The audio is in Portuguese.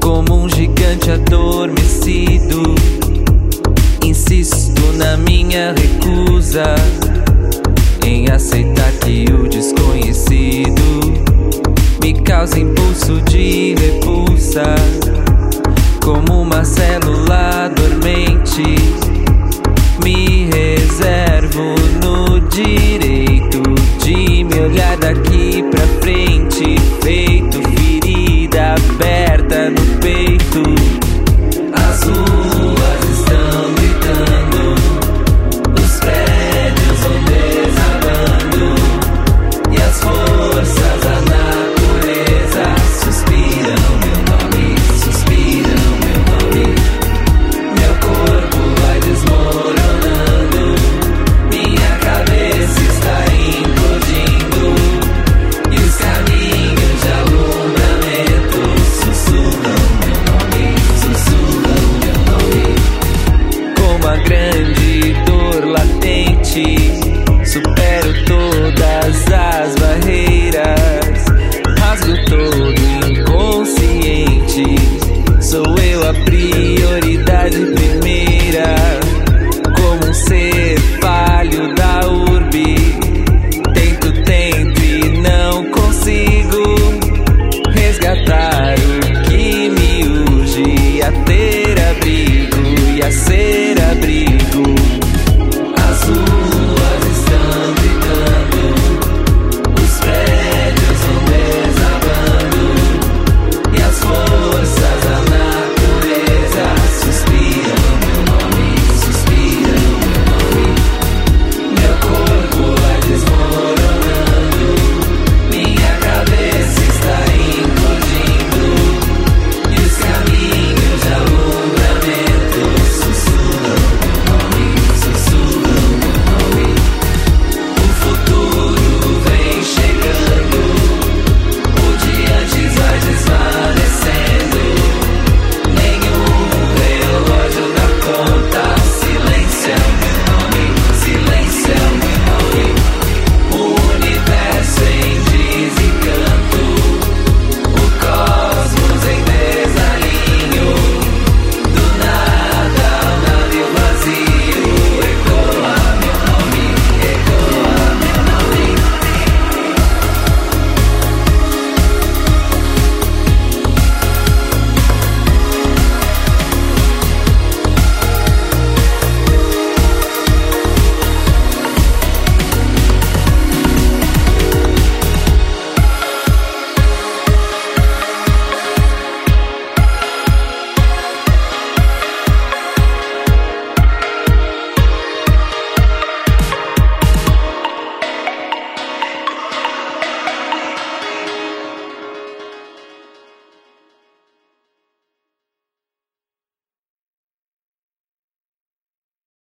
Como um gigante adormecido, insisto na minha recusa em aceitar que o desconhecido cheese